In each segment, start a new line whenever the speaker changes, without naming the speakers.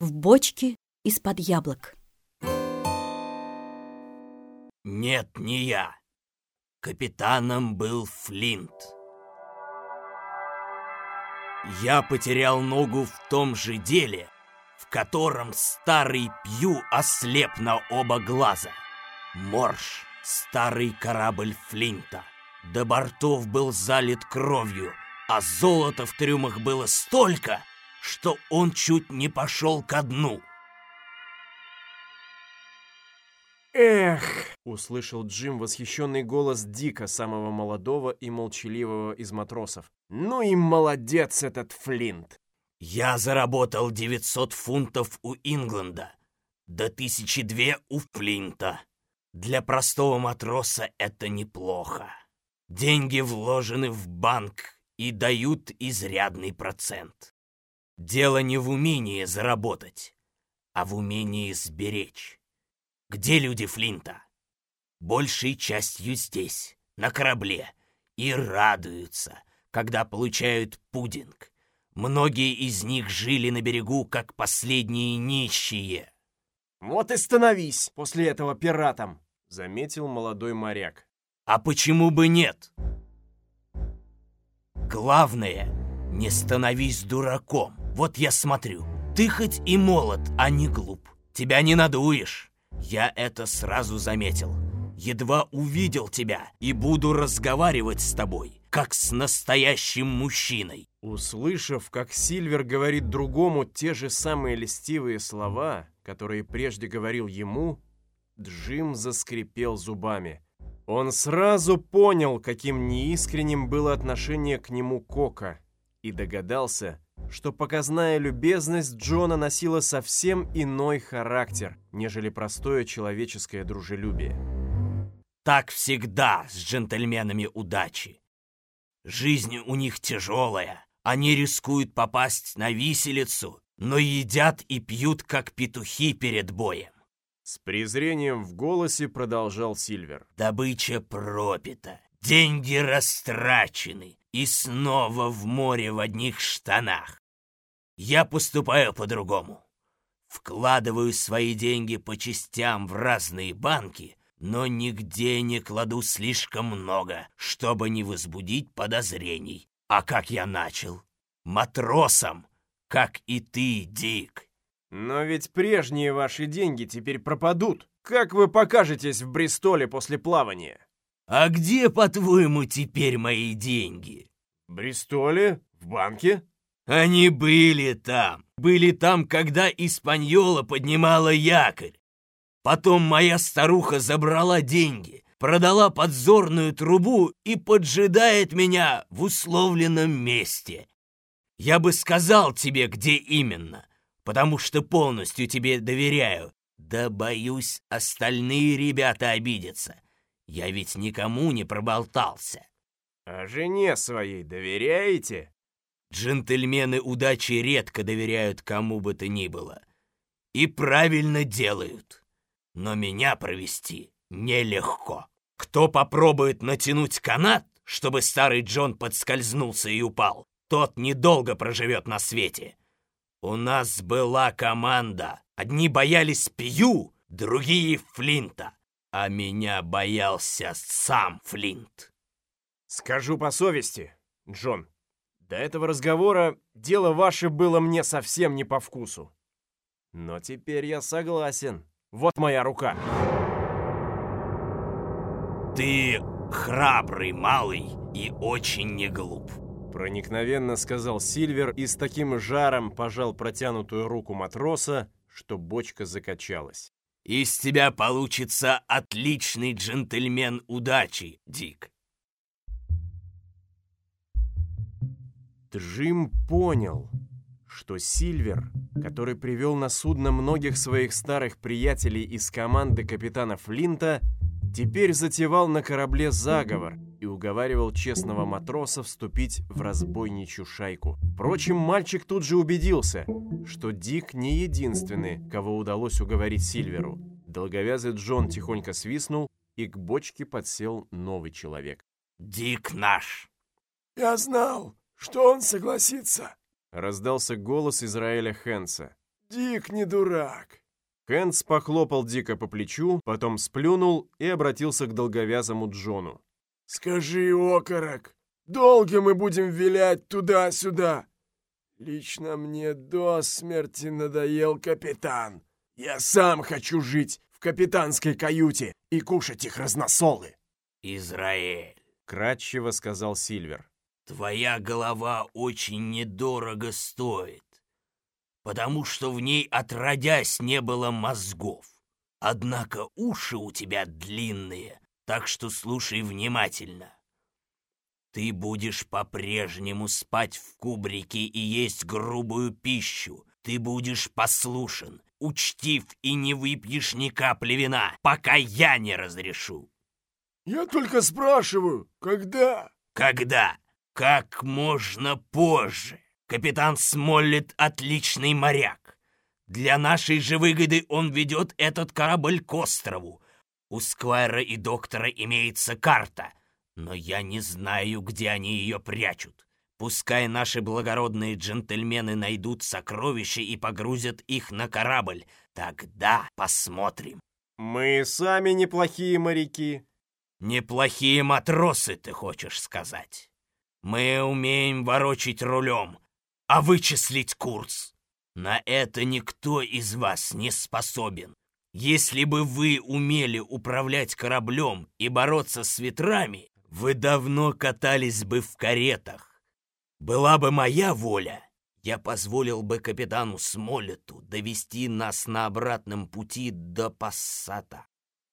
в бочке из-под яблок.
Нет, не я. Капитаном был Флинт. Я потерял ногу в том же деле, в котором старый Пью ослеп на оба глаза. Морж, старый корабль Флинта. До бортов был залит кровью, а золота в трюмах было столько, что он чуть не пошел ко дну.
«Эх!» — услышал Джим восхищенный голос Дика, самого молодого и молчаливого из матросов. «Ну и молодец этот Флинт!»
Я заработал 900 фунтов у Ингланда, до 1002 у Флинта. Для простого матроса это неплохо. Деньги вложены в банк и дают изрядный процент. Дело не в умении заработать, а в умении сберечь. Где люди Флинта? Большей частью здесь, на корабле, и радуются, когда получают пудинг. Многие из них жили на берегу, как последние нищие.
«Вот и становись после этого пиратом!» — заметил молодой моряк.
А почему бы нет? Главное, не становись дураком. Вот я смотрю, ты хоть и молод, а не глуп. Тебя не надуешь. Я это сразу заметил. Едва увидел тебя и буду разговаривать с тобой, как с настоящим мужчиной.
Услышав, как Сильвер говорит другому те же самые льстивые слова, которые прежде говорил ему, Джим заскрипел зубами. Он сразу понял, каким неискренним было отношение к нему Кока, и догадался, что показная любезность Джона носила совсем иной характер, нежели простое человеческое дружелюбие.
Так всегда с джентльменами удачи. Жизнь у них тяжелая. Они рискуют попасть на виселицу, но едят и пьют, как петухи перед боем.
С презрением в голосе продолжал Сильвер.
Добыча пропита, деньги растрачены, и снова в море в одних штанах. Я поступаю по-другому. Вкладываю свои деньги по частям в разные банки, но нигде не кладу слишком много, чтобы не возбудить подозрений. А как я начал? Матросом, как и ты, Дик.
Но ведь прежние ваши деньги теперь пропадут. Как вы покажетесь в Бристоле после плавания?
А где, по-твоему, теперь мои деньги?
В Бристоле? В банке?
Они были там. Были там, когда Испаньола поднимала якорь. Потом моя старуха забрала деньги, продала подзорную трубу и поджидает меня в условленном месте. Я бы сказал тебе, где именно, потому что полностью тебе доверяю. Да, боюсь, остальные ребята обидятся. Я ведь никому не проболтался.
А жене своей доверяете?
Джентльмены удачи редко доверяют кому бы то ни было. И правильно делают. Но меня провести нелегко. Кто попробует натянуть канат, чтобы старый Джон подскользнулся и упал, тот недолго проживет на свете. У нас была команда. Одни боялись Пью, другие Флинта. А меня боялся сам Флинт.
Скажу по совести, Джон, до этого разговора дело ваше было мне совсем не по вкусу. Но теперь я согласен. Вот моя рука.
Ты храбрый малый и очень не глуп.
Проникновенно сказал Сильвер и с таким жаром пожал протянутую руку матроса, что бочка закачалась.
«Из тебя получится отличный джентльмен удачи, Дик!»
Джим понял, что Сильвер, который привел на судно многих своих старых приятелей из команды капитана Флинта, теперь затевал на корабле заговор — уговаривал честного матроса вступить в разбойничью шайку. Впрочем, мальчик тут же убедился, что Дик не единственный, кого удалось уговорить Сильверу. Долговязый Джон тихонько свистнул, и к бочке подсел новый человек.
«Дик наш!»
«Я знал, что он согласится!»
Раздался голос Израиля Хенса.
Дик не дурак.
Хэнс похлопал Дика по плечу, потом сплюнул и обратился к долговязому Джону.
«Скажи, окорок, долго мы будем вилять туда-сюда? Лично мне до смерти надоел капитан. Я сам хочу жить в капитанской каюте и кушать их разносолы».
«Израиль», —
кратчево сказал Сильвер.
«Твоя голова очень недорого стоит потому что в ней отродясь не было мозгов. Однако уши у тебя длинные, так что слушай внимательно. Ты будешь по-прежнему спать в кубрике и есть грубую пищу. Ты будешь послушен, учтив и не выпьешь ни капли вина, пока я не разрешу.
Я только спрашиваю, когда?
Когда? Как можно позже. Капитан Смоллет — отличный моряк. Для нашей же выгоды он ведет этот корабль к острову. У Сквайра и доктора имеется карта, но я не знаю, где они ее прячут. Пускай наши благородные джентльмены найдут сокровища и погрузят их на корабль. Тогда посмотрим.
Мы сами неплохие моряки.
Неплохие матросы, ты хочешь сказать. Мы умеем ворочить рулем, а вычислить курс. На это никто из вас не способен. Если бы вы умели управлять кораблем и бороться с ветрами, вы давно катались бы в каретах. Была бы моя воля, я позволил бы капитану Смолету довести нас на обратном пути до Пассата.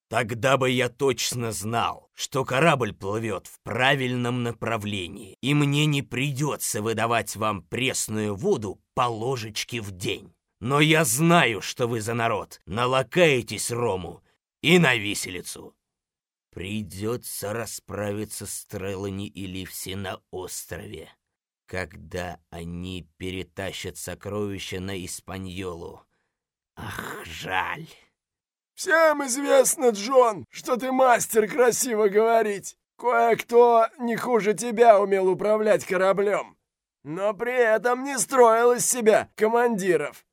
Тогда бы я точно знал, что корабль плывет в правильном направлении, и мне не придется выдавать вам пресную воду по ложечке в день. Но я знаю, что вы за народ, налакаетесь рому и на виселицу. Придется расправиться с Трелани и Ливси на острове, когда они перетащат сокровища на Испаньолу. Ах, жаль.
«Всем известно, Джон, что ты мастер красиво говорить. Кое-кто не хуже тебя умел управлять кораблем, но при этом не строил из себя командиров.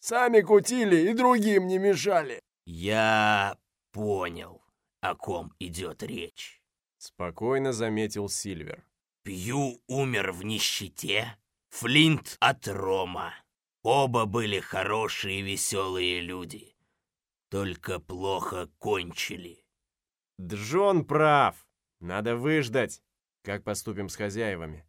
Сами кутили и другим не мешали».
«Я понял, о ком идет речь», —
спокойно заметил Сильвер.
«Пью умер в нищете, Флинт от Рома. Оба были хорошие веселые люди» только плохо кончили.
Джон прав. Надо выждать. Как поступим с хозяевами?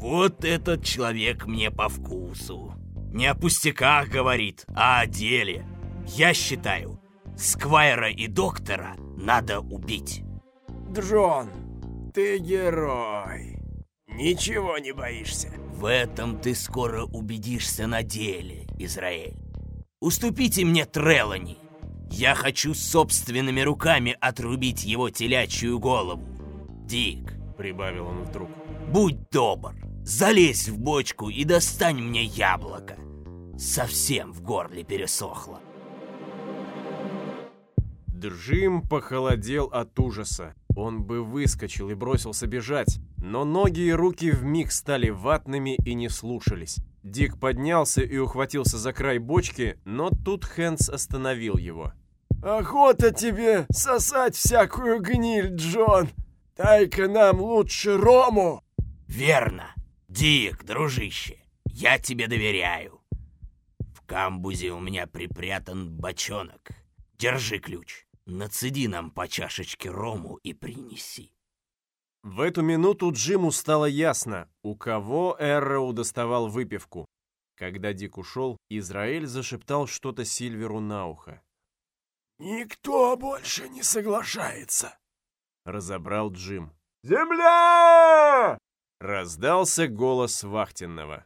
Вот этот человек мне по вкусу. Не о пустяках говорит, а о деле. Я считаю, Сквайра и доктора надо убить.
Джон, ты герой. Ничего не боишься.
В этом ты скоро убедишься на деле, Израиль. Уступите мне Трелани. Я хочу собственными руками отрубить его телячью голову. Дик,
прибавил он вдруг,
будь добр, залезь в бочку и достань мне яблоко. Совсем в горле пересохло.
Джим похолодел от ужаса. Он бы выскочил и бросился бежать, но ноги и руки вмиг стали ватными и не слушались. Дик поднялся и ухватился за край бочки, но тут Хэнс остановил его.
«Охота тебе сосать всякую гниль, Джон! Дай-ка нам лучше рому!»
«Верно! Дик, дружище, я тебе доверяю. В камбузе у меня припрятан бочонок. Держи ключ. Нацеди нам по чашечке рому и принеси.
В эту минуту Джиму стало ясно, у кого Эрроу доставал выпивку. Когда Дик ушел, Израиль зашептал что-то Сильверу на ухо.
«Никто больше не соглашается», —
разобрал Джим.
«Земля!»
— раздался голос вахтенного.